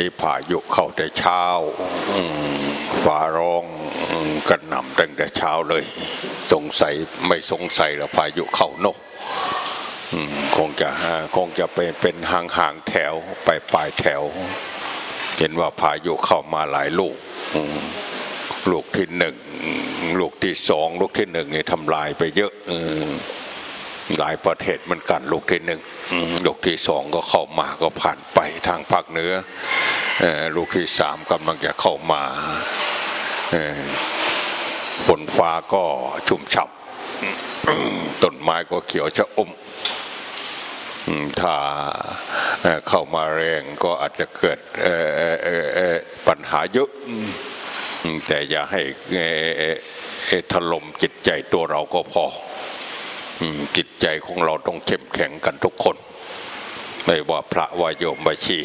นี้พายุเข้าแต่เช้าฟ้าร้องกันหน่ำตั้งแต่เช้าเลยสงสัยไม่สงสัยแล้วพายุเข้านกคงจะคงจะเป็นเป็นห่างห่างแถวไปปลายแถว เห็นว่าพายุเข้ามาหลายลูกลูกที่หนึ่งลูกที่สองลูกที่หนึ่งนี่ทำลายไปเยอะ หลายประเทศเหมือนกันลูกที่หนึ่งลูกที่สองก็เข้ามาก็ผ่านไปทางภาคเหนือลูกที่สามกำลังจะเข้ามาฝนฟ้าก็ชุ่มฉ่ำต้นไม้ก็เขียวชะอมถ้าเข้ามาแรงก็อาจจะเกิดปัญหาเยอะแต่อย่าให้ถล่มจิตใจตัวเราก็พอ จิตใจของเราต้องเข้มแข็งกันทุกคน ไม่ว่าพระวายโยมบาชี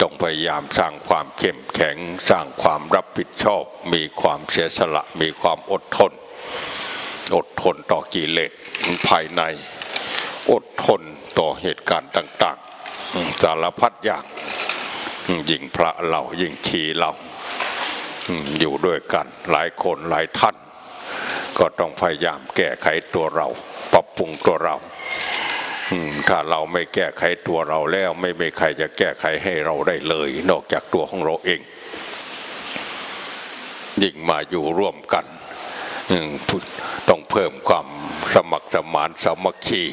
ต้องพยายามสร้างความเข้มแข็ง สร้างความรับผิดชอบ มีความเสียสละ มีความอดทน อดทนต่อกิเลสภายใน อดทนต่อเหตุการณ์ต่าง ๆ สารพัดอย่างยิ่งพระเรายิ่งชีเราอยู่ด้วยกันหลายคนหลายท่าน ก็ต้องพยายามแก้ไขตัวเรา ปรับปรุงตัวเราถ้าเราไม่แก้ไขตัวเราแล้วไม่มีใครจะแก้ไขให้เราได้เลย นอกจากตัวของเราเอง ยิ่งมาอยู่ร่วมกันต้องเพิ่มความสมัครสมานสามัคคี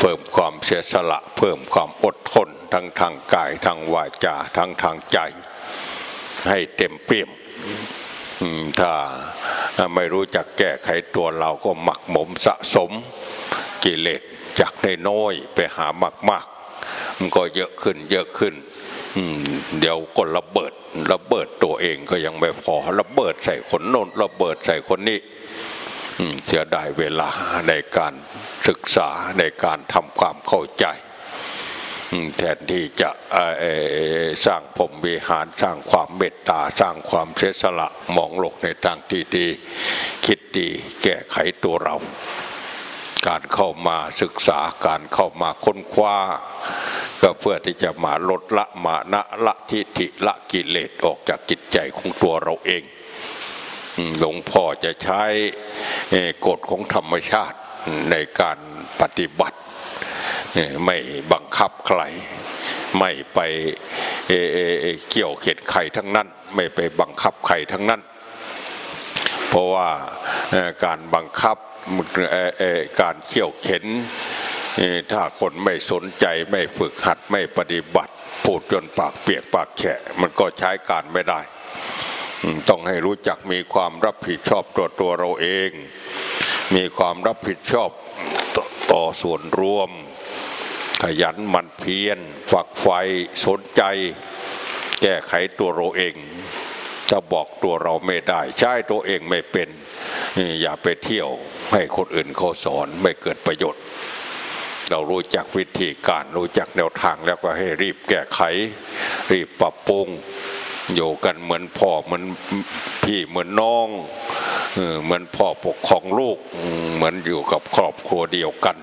เพิ่มความเสียสละ เพิ่มความอดทนทั้งทางกายทางวาจาทั้งทางใจ ให้เต็มเปี่ยม ถ้าไม่รู้จักแก้ไขตัวเราก็หมักหมมสะสมกิเลสจากในน้อยไปหามากมากมันก็เยอะขึ้นเยอะขึ้นเดี๋ยวก็ระเบิดระเบิดตัวเองก็ยังไม่พอระเบิดใส่คนโน้นระเบิดใส่คนนี้เสียดายเวลาในการศึกษาในการทำความเข้าใจ แทนที่จะสร้างผมวิหารสร้างความเมตตาสร้างความเสียสละมองโลกในทางที่ดี คิดดีแก้ไขตัวเรา การเข้ามาศึกษาการเข้ามาค้นคว้า ก็เพื่อที่จะมาลดละมานะละทิฏฐิละกิเลสออกจากจิตใจของตัวเราเองหลวงพ่อจะใช้กฎของธรรมชาติในการปฏิบัติ ไม่บังคับใคร ไม่ไปเเกี่ยวเข็ดใครทั้งนั้น ไม่ไปบังคับใครทั้งนั้น เพราะว่าการบังคับการเขี่ยวเข็นถ้าคนไม่สนใจไม่ฝึกหัดไม่ปฏิบัติพูดจนปากเปียกปากแฉะมันก็ใช้การไม่ได้ ต้องให้รู้จักมีความรับผิดชอบตัวตัวเราเอง มีความรับผิดชอบต่อส่วนรวม ขยันมันเพียรฝักไฟสนใจ แก้ไขตัวเราเอง จะบอกตัวเราไม่ได้ ใช้ตัวเองไม่เป็น อย่าไปเที่ยวให้คนอื่นเขาสอนไม่เกิดประโยชน์ เรารู้จักวิธีการรู้จักแนวทางแล้วก็ให้รีบแก้ไข รีบปรับปรุงอยู่กันเหมือนพ่อเหมือนพี่เหมือนน้องเหมือนพ่อปกครองลูกเหมือนอยู่กับครอบครัวเดียวกัน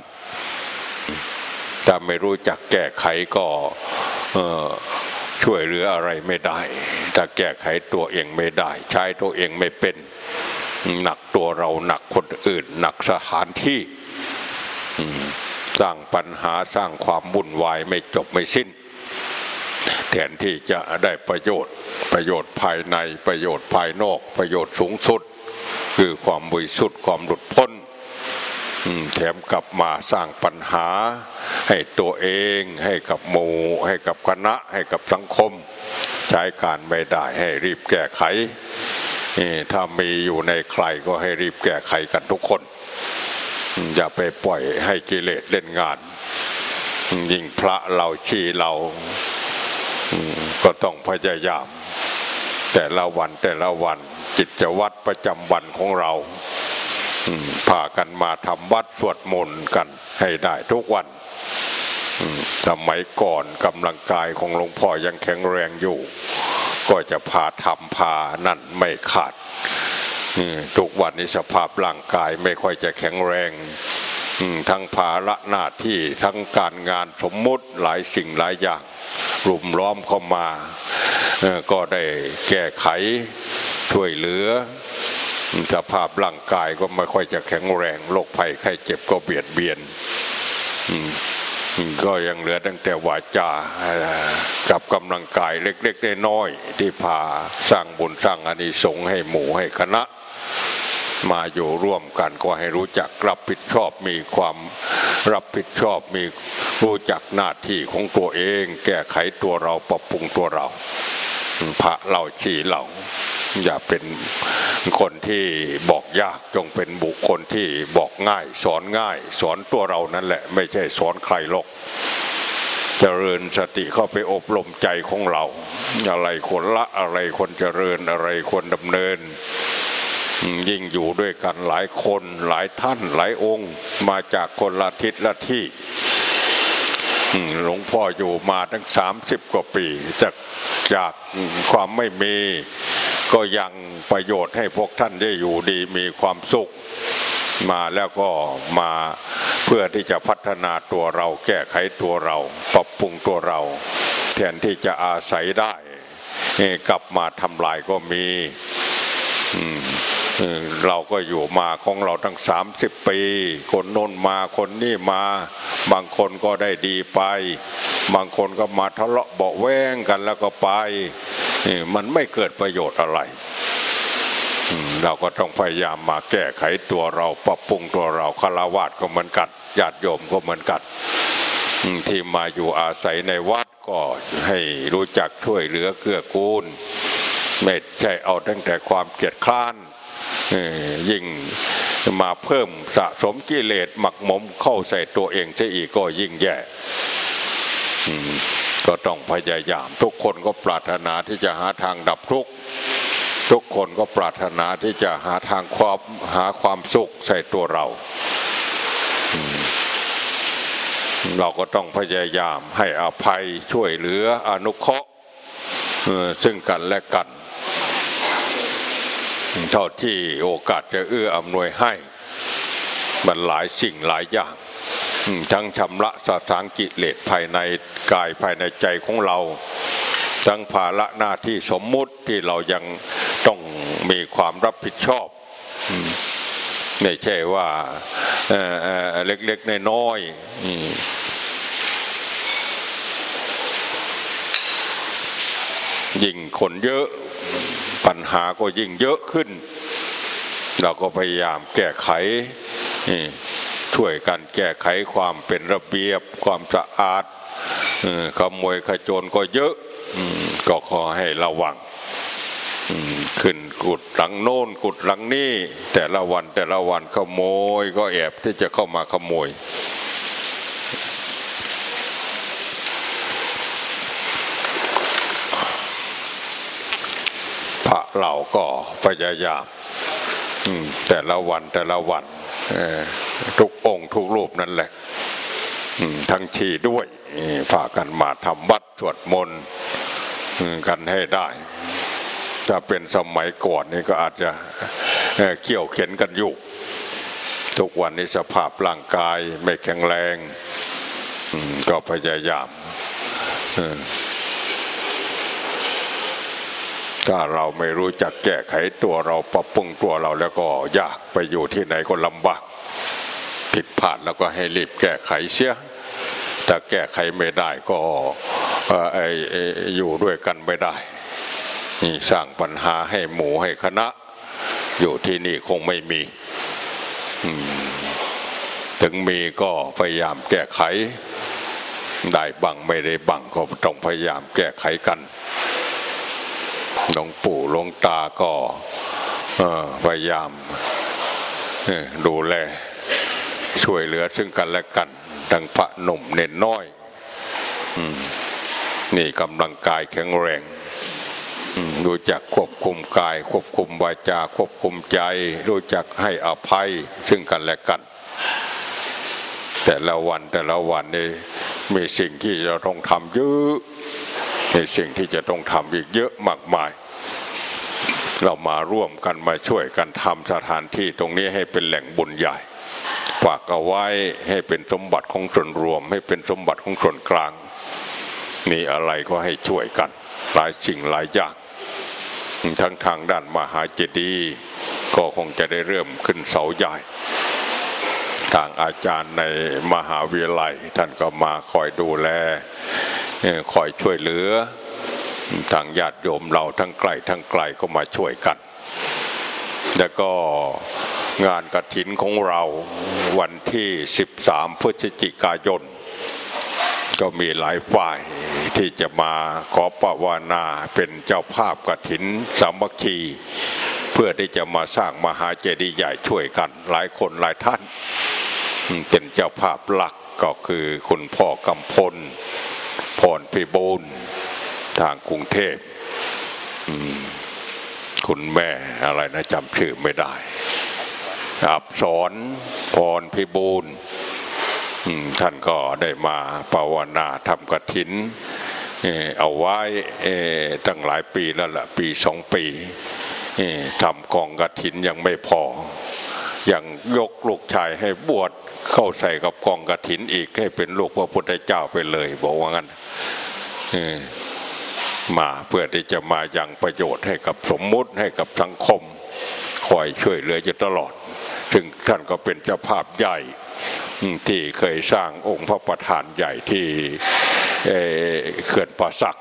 ถ้าไม่รู้จักแก้ไขก็ช่วยเหลืออะไรไม่ได้ ถ้าแก้ไขตัวเองไม่ได้ ใช้ตัวเองไม่เป็นหนักตัวเราหนักคนอื่น หนักสถานที่สร้างปัญหาสร้างความวุ่นวายไม่จบไม่สิ้น แทนที่จะได้ประโยชน์ ประโยชน์ภายในประโยชน์ภายนอก ประโยชน์สูงสุด คือความบริสุทธิ์ความหลุดพ้น แถมกลับมาสร้างปัญหา ให้ตัวเองให้กับหมู่ให้กับคณะให้กับสังคม ใช้การไม่ได้ให้รีบแก้ไขถ้ามีอยู่ในใครก็ให้รีบแก้ไขกันทุกคน อย่าไปปล่อยให้กิเลสเล่นงาน ยิ่งพระเราชีเราก็ต้องพยายาม แต่ละวันแต่ละวันจิตวัดประจำวันของเรา พากันมาทำวัดสวดมนต์กันให้ได้ทุกวันสมัยก่อนกำลังกายของหลวงพ่อยังแข็งแรงอยู่ ก็จะพาทำพานั่นไม่ขาดทุกวันนี้สภาพร่างกายไม่ค่อยจะแข็งแรงทั้งภาระหน้าที่ทั้งการงานสมมุติหลายสิ่งหลายอย่างรุมล้อมเข้ามา ก็ได้แก้ไขช่วยเหลือ สภาพร่างกายก็ไม่ค่อยจะแข็งแรงโรคภัยไข้เจ็บก็เบียดเบียนก็ยังเหลือตั้งแต่วาจากับกำลังกายเล็กๆน้อยๆที่พาสร้างบุญสร้างอานิสงส์ให้หมู่ให้คณะ มาอยู่ร่วมกันก็ให้รู้จักรับผิดชอบมีความรับผิดชอบมีรู้จักหน้าที่ของตัวเอง แก้ไขตัวเราปรับปรุงตัวเรา พระเราชี้เราอย่าเป็นคนที่บอกยากจงเป็นบุคคลที่บอกง่าย สอนง่าย สอนตัวเรานั่นแหละ ไม่ใช่สอนใครหรอกเจริญสติเข้าไปอบรมใจของเรา อะไรควรละอะไรควรเจริญอะไรควรดำเนิน ยิ่งอยู่ด้วยกันหลายคนหลายท่านหลายองค์ มาจากคนละทิศละที่ หลวงพ่ออยู่มาตั้งสามสิบกว่าปี จากจากความไม่มี ก็ยังประโยชน์ให้พวกท่านได้อยู่ดีมีความสุข มาแล้วก็มาเพื่อที่จะพัฒนาตัวเราแก้ไขตัวเรา ปรับปรุงตัวเรา แทนที่จะอาศัยได้ กลับมาทำลายก็มี เราก็อยู่มาของเราทั้ง30ปี คนโน้นมาคนนี่มา บางคนก็ได้ดีไป บางคนก็มาทะเลาะเบาแว้งกันแล้วก็ไปมันไม่เกิดประโยชน์อะไรเราก็ต้องพยายามมาแก้ไขตัวเราปรับปรุงตัวเราคารวะก็เหมือนกันญาติโยมก็เหมือนกันที่มาอยู่อาศัยในวัดก็ให้รู้จักช่วยเหลือเกื้อกูล ไม่ใช่เอาตั้งแต่ความเกลียดคร้านยิ่งมาเพิ่มสะสมกิเลสหมักหมมเข้าใส่ตัวเองซะอีกก็ยิ่งแย่ก็ต้องพยายาม ทุกคนก็ปรารถนาที่จะหาทางดับทุกข์ทุกคนก็ปรารถนาที่จะหาทางความหาความสุขใส่ตัวเรา เราก็ต้องพยายามให้อภัยช่วยเหลืออนุเคราะห์ซึ่งกันและกัน เท่าที่โอกาสจะเอื้ออำนวยให้ มันหลายสิ่งหลายอย่าง ทั้งชำระสถานกิเลสภายในกายภายในใจของเรา ทั้งภาระหน้าที่สมมุติที่เรายังต้องมีความรับผิดชอบไม่ใช่ว่าเเล็กๆน้อยๆอืมยิ่งคนเยอะ ปัญหาก็ยิ่งเยอะขึ้น เราก็พยายามแก้ไขช่วยกันแก้ไขความเป็นระเบียบ ความสะอาดขโมยขโจรก็เยอะก็ขอให้ระวังขึ้นกุดหลังโน้นกุดหลังนี่แต่ละวันแต่ละวันขโมยก็แอบที่จะเข้ามาขโมย พระ เราก็พยายามแต่ละวันแต่ละวันทุกองค์ทุกรูปนั่นแหละทั้งชีด้วยนี่พากันมาทำวัดสวดมนต์กันให้ได้ถ้าเป็นสมัยก่อนนี่ก็อาจจะเอ่อเกี่ยวเข็นกันอยู่ ทุกวันนี้สภาพร่างกายไม่แข็งแรงก็พยายามเออ ถ้าเราไม่รู้จักแก้ไขตัวเราปรับปรุงตัวเราแล้วก็ยากไปอยู่ที่ไหนก็ลำบากผิดพลาดแล้วก็ให้รีบแก้ไขเสียถ้าแก้ไขไม่ได้ก็อยู่ด้วยกันไม่ได้สร้างปัญหาให้หมู่ให้คณะ อยู่ที่นี่คงไม่มี ถึงมีก็พยายามแก้ไข ได้บังไม่ได้บังก็ต้องพยายามแก้ไขกัน หลวงปู่หลวงตาก็พยายามดูแลช่วยเหลือซึ่งกันและกันดังพระหนุ่มเน่นน้อยอนี่กำลังกายแข็งแรงรู้จักควบคุมกาย ควบคุมวาจา ควบคุมใจ รู้จักให้อภัยซึ่งกันและกัน แต่ละวันแต่ละวันนี่มีสิ่งที่จะต้องทำเยอะ ในสิ่งที่จะต้องทำอีกเยอะมากมาย เรามาร่วมกันมาช่วยกันทำสถานที่ตรงนี้ให้เป็นแหล่งบุญใหญ่ ฝากเอาไว้ให้เป็นสมบัติของส่วนรวม ให้เป็นสมบัติของส่วนกลาง มีอะไรก็ให้ช่วยกัน หลายสิ่งหลายอย่างทั้งทางด้านมหาเจดีย์ก็คงจะได้เริ่มขึ้นเสาใหญ่ ทางอาจารย์ในมหาวิทยาลัย ท่านก็มาคอยดูแลคอยช่วยเหลือ ทางญาติโยมเราทั้งไกล้ทั้งไกลก็มาช่วยกัน แล้วก็งานกระถินของเราวันที่ 13 พฤศจิกายน ก็มีหลายฝ่ายที่จะมาขอปวานาเป็นเจ้าภาพกระถินสามัคคีเพื่อที่จะมาสร้างมหาเจดีย์ใหญ่ช่วยกัน หลายคนหลายท่าน เป็นเจ้าภาพหลักก็คือคุณพ่อกำพลพรพิบูลทางกรุงเทพคุณแม่อะไรนะจำชื่อไม่ได้อับสอนพรพิบูลท่านก็ได้มาภาวนาทำกระถินเอาไว้ตั้งหลายปีแล้วล่ะปีสองปีทำกองกระถินยังไม่พอ ยังยกลูกชายให้บวชเข้าใส่กับกองกระถินอีกให้เป็นลูกพระพุทธเจ้าไปเลย บอกว่างั้นมาเพื่อที่จะมาอยังประโยชน์ให้กับสมมุติให้กับสังคม คอยช่วยเหลืออยู่ตลอด ถึงท่านก็เป็นเจ้าภาพใหญ่ที่เคยสร้างองค์พระประธานใหญ่ที่เขื่อนป่าสัก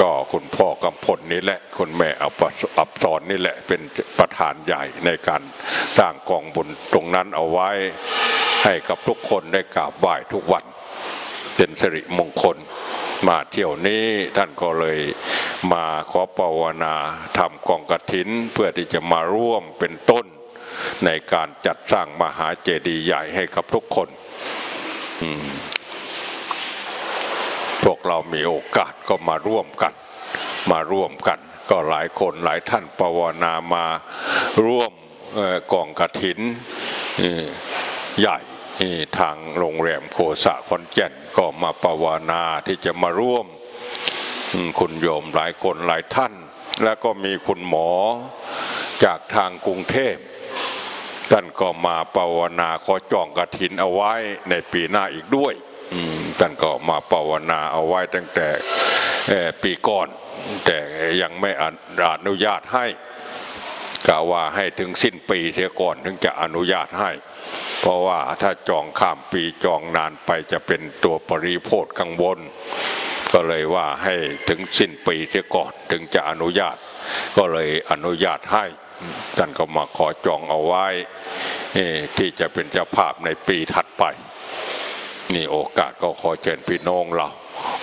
ก็คุณพ่อกำพลนี่แหละ คุณแม่อับสอนนี่แหละเป็นประธานใหญ่ในการสร้างกองบุญตรงนั้นเอาไว้ให้กับทุกคนได้กราบไหว้ทุกวันเป็นสิริมงคลมาเที่ยวนี้ท่านก็เลยมาขอปวนาทำกองกระถินเพื่อที่จะมาร่วมเป็นต้น ในการจัดสร้างมหาเจดีย์ใหญ่ให้กับทุกคน พวกเรามีโอกาสก็มาร่วมกัน มาร่วมกัน ก็หลายคนหลายท่านปวนามาร่วมกองกระถินใหญ่ทางโรงแรมโคสะคอนแก่นก็มาปวนาที่จะมาร่วมคุณโยมหลายคนหลายท่าน แล้วก็มีคุณหมอจากทางกรุงเทพท่านก็มาปวนาขอจองกระถินเอาไว้ในปีหน้าอีกด้วย ท่านก็มาปวนาเอาไว้ตั้งแต่ปีก่อน แต่ยังไม่อนุญาตให้กล่าวว่าให้ถึงสิ้นปีเสียก่อนถึงจะอนุญาตให้ เพราะว่าถ้าจองข้ามปีจองนานไปจะเป็นตัวปริโภทกังวลก็เลยว่าให้ถึงสิ้นปีเสียก่อนถึงจะอนุญาต ก็เลยอนุญาตให้ท่านก็มาขอจองเอาไว้ที่จะเป็นเจ้าภาพในปีถัดไป นี่โอกาสก็ขอเชิญพี่น้องเรา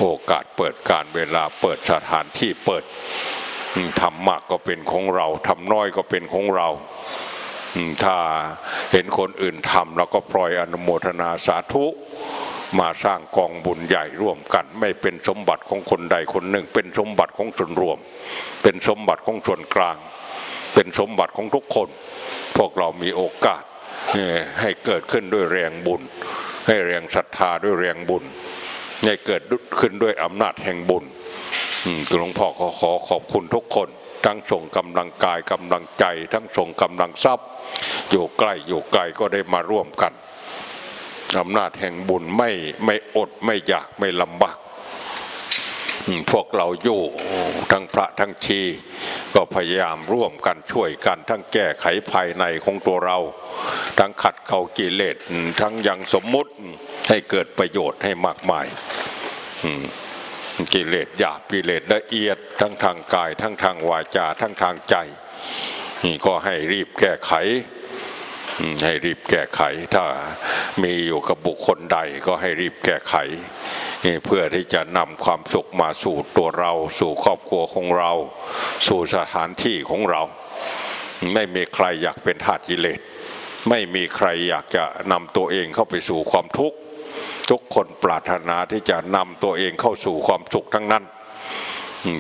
โอกาสเปิดการเวลาเปิดสถานที่เปิดทำมากก็เป็นของเราทำน้อยก็เป็นของเราถ้าเห็นคนอื่นทำเราก็ปล่อยอนุโมทนาสาธุมาสร้างกองบุญใหญ่ร่วมกัน ไม่เป็นสมบัติของคนใดคนหนึ่ง เป็นสมบัติของส่วนรวม เป็นสมบัติของส่วนกลาง เป็นสมบัติของทุกคน พวกเรามีโอกาสให้เกิดขึ้นด้วยแรงบุญ ให้แรงศรัทธาด้วยแรงบุญให้เกิดขึ้นด้วยอำนาจแห่งบุญหลวงพ่อขอขอขอบคุณทุกคน ทั้งส่งกำลังกายกำลังใจ ทั้งส่งกำลังทรัพย์ อยู่ใกล้อยู่ไกลก็ได้มาร่วมกันอำนาจแห่งบุญไม่ไม่อดไม่อยากไม่ลำบาก พวกเราอยู่ทั้งพระทั้งชีก็พยายามร่วมกันช่วยกัน ทั้งแก้ไขภายในของตัวเรา ทั้งขัดเกลากิเลสทั้งยังสมมุติให้เกิดประโยชน์ให้มากมายกิเลสหยาบกิเลสละเอียด ทั้งทางกาย ทั้งทางวาจา ทั้งทางใจนี่ก็ให้รีบแก้ไขให้รีบแก้ไข ถ้ามีอยู่กับบุคคลใดก็ให้รีบแก้ไข เพื่อที่จะนำความสุขมาสู่ตัวเรา สู่ครอบครัวของเรา สู่สถานที่ของเรา ไม่มีใครอยากเป็นทาสกิเลสไม่มีใครอยากจะนำตัวเองเข้าไปสู่ความทุกข์ทุกคนปรารถนาที่จะนำตัวเองเข้าสู่ความสุขทั้งนั้น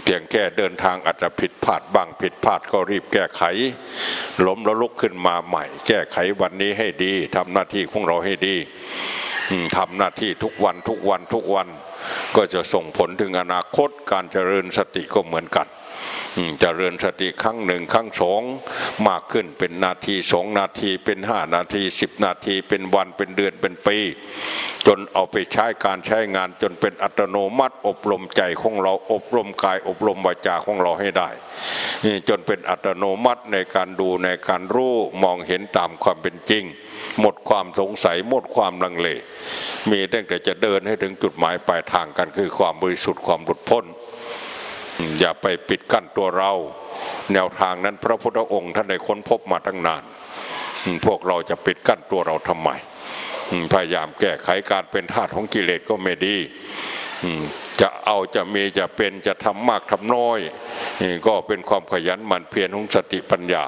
เพียงแค่เดินทางอาจจะผิดพลาดบ้างผิดพลาดก็รีบแก้ไข ล้มแล้วลุกขึ้นมาใหม่ แก้ไขวันนี้ให้ดีทำหน้าที่ของเราให้ดี ทำหน้าที่ทุกวันทุกวันทุกวัน ก็จะส่งผลถึงอนาคตการเจริญสติก็เหมือนกันอืมเจริญสติครั้งหนึ่งครั้งสองมากขึ้นเป็นนาทีสองนาทีเป็นห้านาทีสิบนาทีเป็นวันเป็นเดือนเป็นปี จนเอาไปใช้การใช้งานจนเป็นอัตโนมัติ อบรมใจของเราอบรมกาย อบรมวาจาของเราให้ได้ จนเป็นอัตโนมัติในการดูในการรู้มองเห็นตามความเป็นจริง หมดความสงสัยหมดความลังเล มีตั้งแต่จะเดินให้ถึงจุดหมายปลายทางกันคือความบริสุทธิ์ความหลุดพ้น อย่าไปปิดกั้นตัวเรา แนวทางนั้นพระพุทธองค์ท่านได้ค้นพบมาตั้งนาน พวกเราจะปิดกั้นตัวเราทำไม พยายามแก้ไขการเป็นทาสของกิเลสก็ไม่ดีจะเอาจะมีจะเป็นจะทำมากทำน้อย ก็เป็นความขยันหมั่นเพียรของสติปัญญา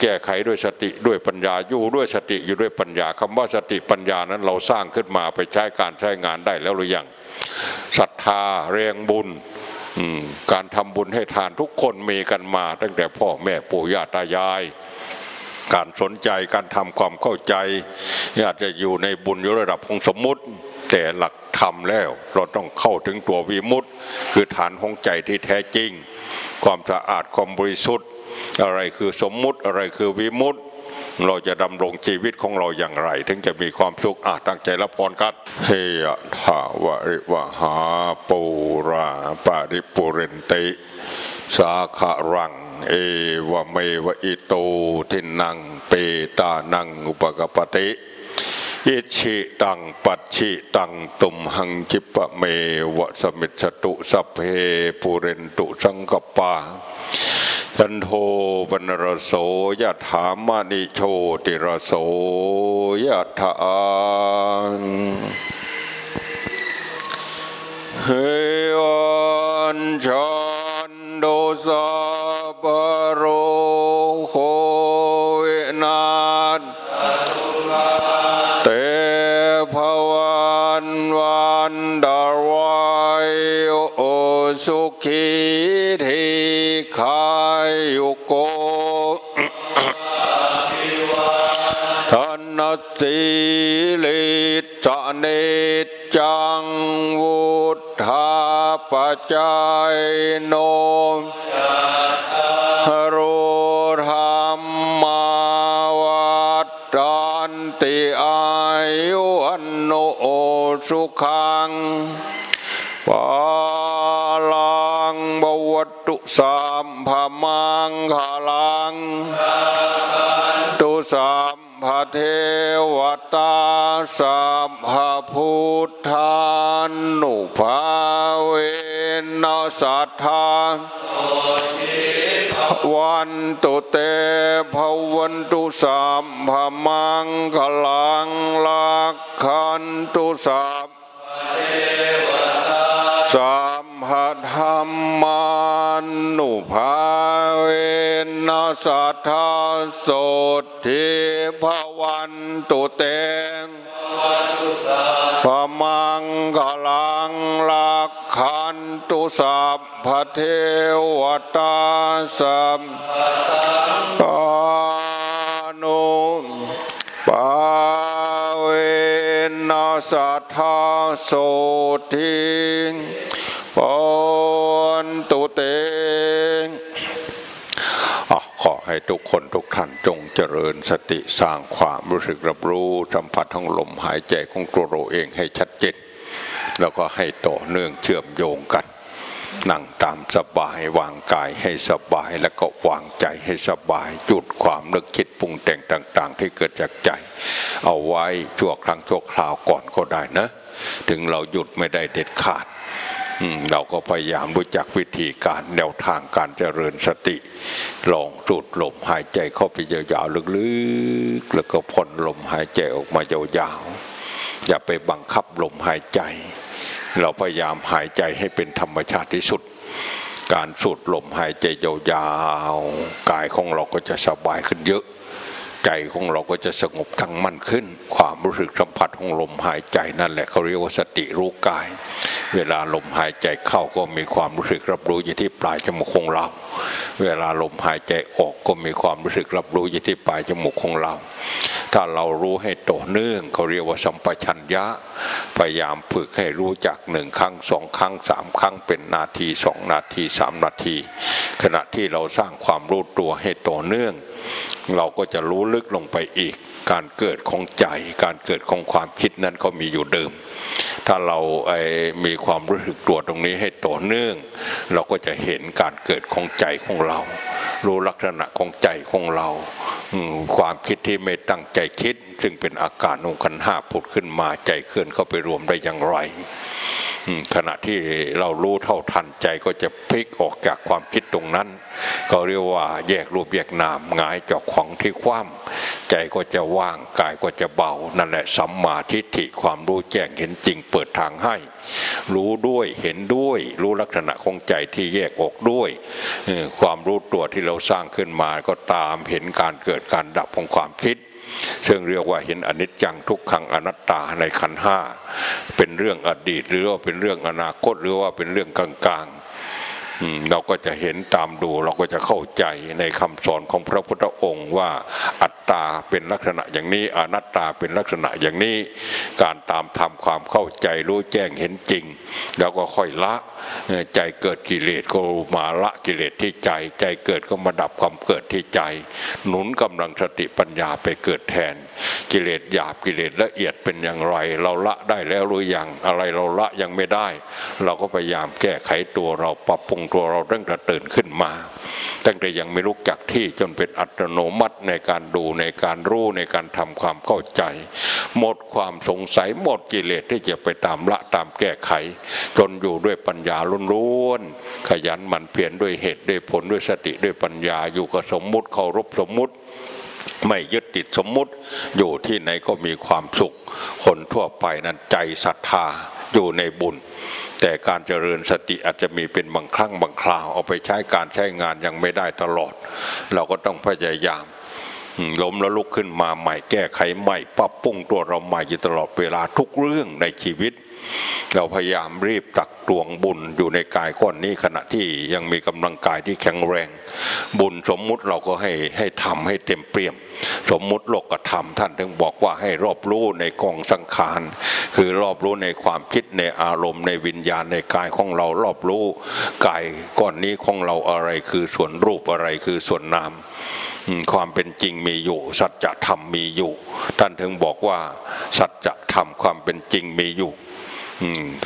แก้ไขด้วยสติด้วยปัญญาอยู่ด้วยสติอยู่ด้วยปัญญาคำว่าสติปัญญานั้นเราสร้างขึ้นมาไปใช้การใช้งานได้แล้วหรือยังศรัทธาแรงบุญการทำบุญให้ทานทุกคนมีกันมา ตั้งแต่พ่อแม่ปู่ย่าตายาย การสนใจการทำความเข้าใจอาจจะอยู่ในบุญอยู่ระดับของสมมุติ แต่หลักธรรมแล้ว เราต้องเข้าถึงตัววิมุตติคือฐานของใจที่แท้จริง ความสะอาดความบริสุทธิ์ อะไรคือสมมุติอะไรคือวิมุตติเราจะดำรงชีวิตของเราอย่างไร ถึงจะมีความสุขอาตั้งใจรับพรกันเฮียทาวริวหาปูราปาริปุเรนติ สาขะรัง เอวเมวอิโตทินังเปตานังอุปกปติอิชิตังปัจฉิตังตุมหังจิปะเมวะสมิจตุสัพเพปุเรนตุสังกปา จันโทปนรโสยะถามานิโชติรโสยะถานเฮวันชันโดสะปโรโควินาศเตภวันวันดารวา สุขีทีคายุโกธนสีลิสเนจังวุธาปจายโนโรธรรมาวัฏันติอายุวันโนสุขัง มังคลังตุสามพระเทวตาสามพระพุทธานุภาเวนัสัทธาวันตุเตภวันตุสามพมังคลังลักขันตุสามสามหัตธรรมานุภา นัสัทธาโสทิภวันตุเตพมังกลังลักขันตุสัพพเทวตาสัมกานุปาเวนัสัทธาโสทิปนตุเต ให้ทุกคนทุกท่านจงเจริญสติสร้างความรู้สึกรับรู้สัมผัสทั้งลมหายใจของตัวเราเองให้ชัดเจนแล้วก็ให้ต่อเนื่องเชื่อมโยงกันนั่งตามสบายวางกายให้สบายแล้วก็วางใจให้สบาย จุดความนึกคิดปรุงแต่งต่าง ๆ ที่เกิดจากใจ เอาไว้ชั่วครั้งชั่วคราวก่อนก็ได้นะ ถึงเราหยุดไม่ได้เด็ดขาด เราก็พยายามรู้จักวิธีการแนวทางการเจริญสติ ลองสูดลมหายใจเข้าไปยาวๆลึกๆ แล้วก็พ่นลมหายใจออกมายาวๆ อย่าไปบังคับลมหายใจ เราพยายามหายใจให้เป็นธรรมชาติที่สุด การสูดลมหายใจยาวๆกายของเราก็จะสบายขึ้นเยอะใจของเราก็จะสงบตั้งมั่นขึ้น ความรู้สึกสัมผัสของลมหายใจนั่นแหละเขาเรียกว่าสติรู้กาย เวลาลมหายใจเข้าก็มีความรู้สึกรับรู้อยู่ที่ปลายจมูกของเรา เวลาลมหายใจออกก็มีความรู้สึกรับรู้อยู่ที่ปลายจมูกของเรา ถ้าเรารู้ให้ต่อเนื่องเขาเรียกว่าสัมปชัญญะ พยายามฝึกให้รู้จักหนึ่งครั้งสองครั้งสามครั้งเป็นนาทีสองนาทีสามนาที ขณะที่เราสร้างความรู้ตัวให้ต่อเนื่อง เราก็จะรู้ลึกลงไปอีก การเกิดของใจ การเกิดของความคิดนั้นก็มีอยู่เดิม ถ้าเราไอ้มีความรู้สึกตัวตรงนี้ให้ต่อเนื่อง เราก็จะเห็นการเกิดของใจของเรา รู้ลักษณะของใจของเราความคิดที่ไม่ตั้งใจคิด ซึ่งเป็นอาการองคันห้าผุดขึ้นมาใจเคลื่อนเข้าไปรวมได้อย่างไร ขณะที่เรารู้เท่าทันใจก็จะพลิกออกจากความคิดตรงนั้นเขาเรียกว่าแยกรูปแยกนามหงายจอกของที่คว่ำใจก็จะว่างกายก็จะเบา นั่นแหละสัมมาทิฏฐิความรู้แจ้งเห็นจริงเปิดทางให้ รู้ด้วยเห็นด้วย รู้ลักษณะของใจที่แยกออกด้วย ความรู้ตัวที่เราสร้างขึ้นมาก็ตามเห็นการเกิดการดับของความคิด ซึ่งเรียกว่าเห็นอนิจจังทุกขังอนัตตาในขันห้าเป็นเรื่องอดีต หรือว่าเป็นเรื่องอนาคตหรือว่าเป็นเรื่องกลางๆ เราก็จะเห็นตามดูเราก็จะเข้าใจในคำสอนของพระพุทธองค์ว่าอัตตาเป็นลักษณะอย่างนี้อนัตตาเป็นลักษณะอย่างนี้ การตามทำความเข้าใจรู้แจ้งเห็นจริง แล้วก็ค่อยละใจเกิดกิเลสก็มาละกิเลสที่ใจ ใจเกิดก็มาดับความเกิดที่ใจ หนุนกำลังสติปัญญาไปเกิดแทน กิเลสหยาบกิเลสละเอียดเป็นอย่างไร เราละได้แล้วหรือยังอะไรเราละยังไม่ได้ เราก็พยายามแก้ไขตัวเราปรับปรุงตัวเราตั้งแต่ตื่นขึ้นมา ตั้งแต่ยังไม่รู้จักที่จนเป็นอัตโนมัติในการดูในการรู้ในการทำความเข้าใจ หมดความสงสัยหมดกิเลสที่จะไปตามละตามแก้ไข จนอยู่ด้วยปัญญาล้วนๆขยันหมั่นเพียรด้วยเหตุด้วยผลด้วยสติด้วยปัญญาอยู่กับสมมุติเคารพสมมุติไม่ยึดติดสมมุติอยู่ที่ไหนก็มีความสุข คนทั่วไปนั้นใจศรัทธาอยู่ในบุญ แต่การเจริญสติอาจจะมีเป็นบางครั้งบางคราวเอาไปใช้การใช้งานยังไม่ได้ตลอด เราก็ต้องพยายามล้มแล้วลุกขึ้นมาใหม่แก้ไขใหม่ปรับปรุงตัวเราใหม่อยู่ตลอดเวลาทุกเรื่องในชีวิต เราพยายามรีบตักตวงบุญอยู่ในกายก้อนนี้ขณะที่ยังมีกำลังกายที่แข็งแรง บุญสมมุติเราก็ให้ให้ทำให้เต็มเปี่ยม สมมุติโลกธรรมท่านถึงบอกว่าให้รอบรู้ในกองสังขารคือรอบรู้ในความคิดในอารมณ์ในวิญญาณในกายของเรารอบรู้กายก้อนนี้ของเราอะไรคือส่วนรูปอะไรคือส่วนนามความเป็นจริงมีอยู่ สัจธรรมมีอยู่ ท่านถึงบอกว่าสัจธรรมความเป็นจริงมีอยู่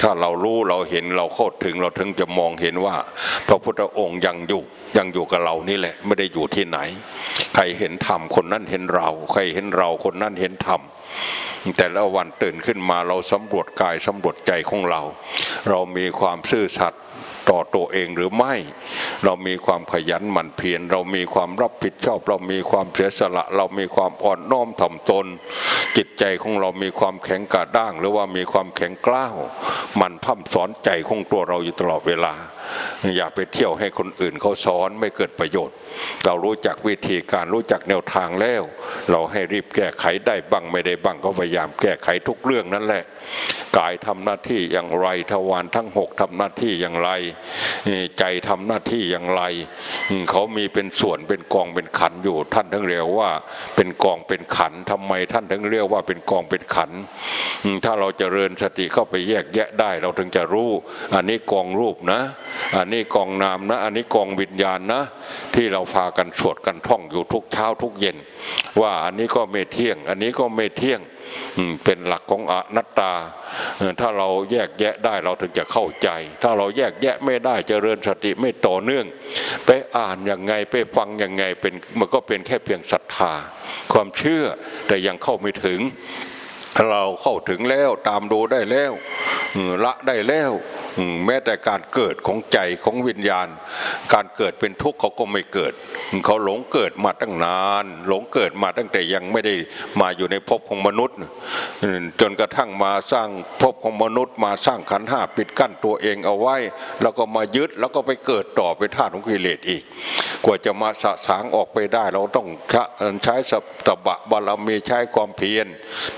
ถ้าเรารู้เราเห็นเราเข้าถึงเราถึงจะมองเห็นว่า พระพุทธองค์ยังอยู่ยังอยู่กับเรานี่แหละ ไม่ได้อยู่ที่ไหน ใครเห็นธรรมคนนั้นเห็นเรา ใครเห็นเราคนนั้นเห็นธรรมแต่ละวันตื่นขึ้นมาเราสำรวจกายสำรวจใจของเรา เรามีความซื่อสัตย์ ต่อตัวเองหรือไม่ เรามีความขยันหมั่นเพียรเรามีความรับผิดชอบ เรามีความเสียสละ เรามีความอ่อนน้อมถ่อมตน จิตใจของเรามีความแข็งกระด้าง หรือว่ามีความแข็งกล้าวมันพร่ำสอนใจของตัวเราอยู่ตลอดเวลา อย่าไปเที่ยวให้คนอื่นเขาสอนไม่เกิดประโยชน์ เรารู้จักวิธีการรู้จักแนวทางแล้ว เราให้รีบแก้ไขได้บ้างไม่ได้บ้างก็พยายามแก้ไขทุกเรื่องนั่นแหละ กายทำหน้าที่อย่างไรทวารทั้งหกทำหน้าที่อย่างไร ใจทำหน้าที่อย่างไร เขามีเป็นส่วนเป็นกองเป็นขันอยู่ ท่านถึงเรียกว่าเป็นกองเป็นขันธ์ทำไมท่านถึงเรียกว่าเป็นกองเป็นขัน ถ้าเราจเจริญสติเข้าไปแยกแยะได้ เราถึงจะรู้ อันนี้กองรูปนะ อันนี้กองนามนะ อันนี้กองวิญญาณนะ ที่เราพากันสวดกันท่องอยู่ทุกเช้าทุกเย็น ว่าอันนี้ก็ไม่เที่ยง อันนี้ก็ไม่เที่ยง เป็นหลักของอนัตตา ถ้าเราแยกแยะได้เราถึงจะเข้าใจ ถ้าเราแยกแยะไม่ได้เจริญสติไม่ต่อเนื่อง ไปอ่านยังไงไปฟังยังไงเป็นมันก็เป็นแค่เพียงศรัทธา ความเชื่อแต่ยังเข้าไม่ถึงเราเข้าถึงแล้วตามดูได้แล้วละได้แล้ว แม้แต่การเกิดของใจของวิญญาณ การเกิดเป็นทุกข์เขาก็ไม่เกิด เขาหลงเกิดมาตั้งนาน หลงเกิดมาตั้งแต่ยังไม่ได้มาอยู่ในภพของมนุษย์ จนกระทั่งมาสร้างภพของมนุษย์ มาสร้างขันห้าปิดกั้นตัวเองเอาไว้ แล้วก็มายึดแล้วก็ไปเกิดต่อเป็นธาตุของกิเลสอีก กว่าจะมาสะสางออกไปได้ เราต้องใช้สัตบะบารมีใช้ความเพียร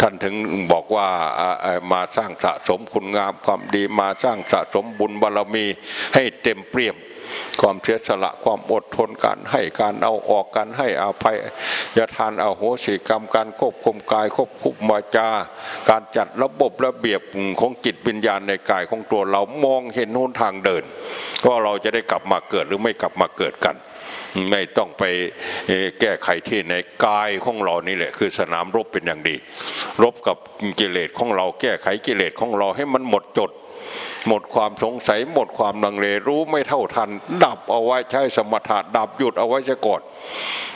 ท่านถึงบอกว่าอ่าอ่ามาสร้างสะสมคุณงามความดีมาสร้างสะสมบุญบารมีให้เต็มเปี่ยม ความเสียสละความอดทนการให้การเอาออกการให้อภัยยทานอาโหสิกรรมการควบคุมกายควบคุมวาจา การจัดระบบระเบียบของจิตวิญญาณในกายของตัวเรามองเห็นหนทางเดินว่าเราจะได้กลับมาเกิดหรือไม่กลับมาเกิดกันไม่ต้องไปแก้ไขที่ในกายของเรานี่แหละ คือสนามรบเป็นอย่างดี รบกับกิเลสของเราแก้ไขกิเลสของเราให้มันหมดจด หมดความสงสัยหมดความลังเลรู้ไม่เท่าทัน ดับเอาไว้ใช้สมถะดับหยุดเอาไว้ซะก่อน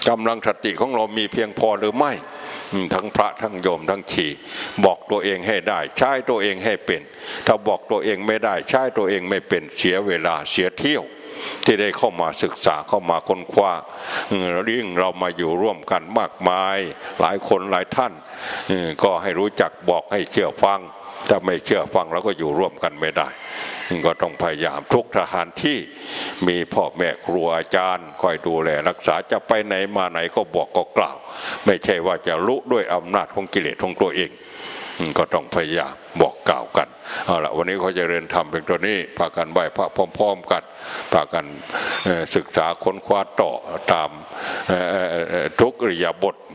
กำลังสติของเรามีเพียงพอหรือไม่ทั้งพระทั้งโยมทั้งชีบอกตัวเองให้ได้ ใช้ตัวเองให้เป็น ถ้าบอกตัวเองไม่ได้ ใช้ตัวเองไม่เป็นเสียเวลาเสียเที่ยว ที่ได้เข้ามาศึกษาเข้ามาค้นคว้าเออแล้วยิ่งเรามาอยู่ร่วมกันมากมาย หลายคนหลายท่านก็ให้รู้จักบอกให้เชื่อฟัง ถ้าไม่เชื่อฟังแล้วก็อยู่ร่วมกันไม่ได้ก็ต้องพยายามทุกทหารที่มีพ่อแม่ครูอาจารย์คอยดูแลรักษาจะไปไหนมาไหนก็บอกก็กล่าว ไม่ใช่ว่าจะรู้ด้วยอำนาจของกิเลสของตัวเอง ก็ต้องพยายามบอกกล่าวกันเอาละวันนี้เขาจะเรียนทำเพียงตัวนี้พากันไหวพระพร้อมๆกันพากันศึกษาค้นคว้าต่อตามเอ่อเอ่อเอ่อทุกอริยบท